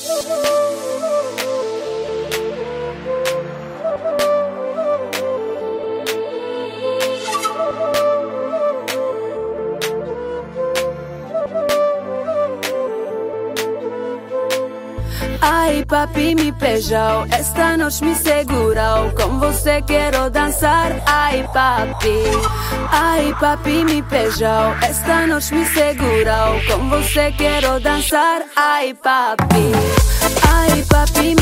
Woo-hoo! Ai, papi, me beijou. Esta noite me segurou. Com você quero dançar. Ai, papi. Ai, papi, me beijou. Esta noite me segurou. Com você quero dançar. Ai, papi. Ai, papi, me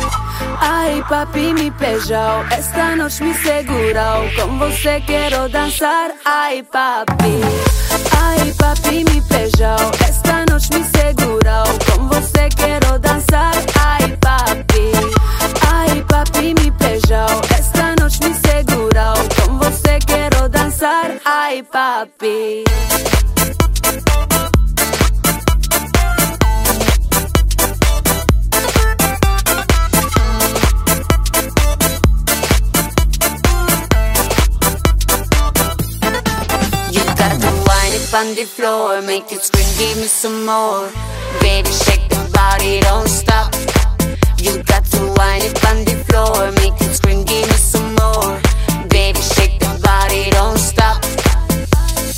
Ai, papi, me beijou. Esta noite me segurou. Com você quero dançar. Ai, papi. Ai, papi, me beijou. Esta noite me segurou. Com você quero dançar. Ai, papi. Ai, papi, me beijou. Esta noite me segurou. Com você quero dançar. Ai, papi. up on the floor Make it scream, give me some more. Baby, shake the body, don't stop. You got to wind up on the floor Make it scream, give me some more. Baby, shake the body, don't stop.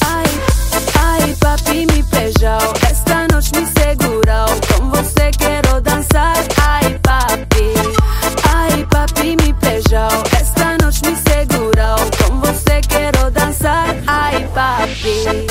Ai, ai, papi me beijou oh, Esta noite me segurou oh, Com você quero dançar. Ai, papi Ai, papi me beijou oh, Esta noite me segurou Com você quero dançar. Ai, papi.